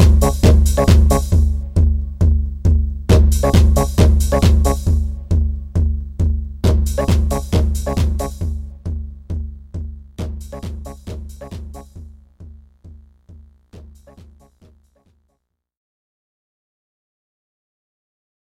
thank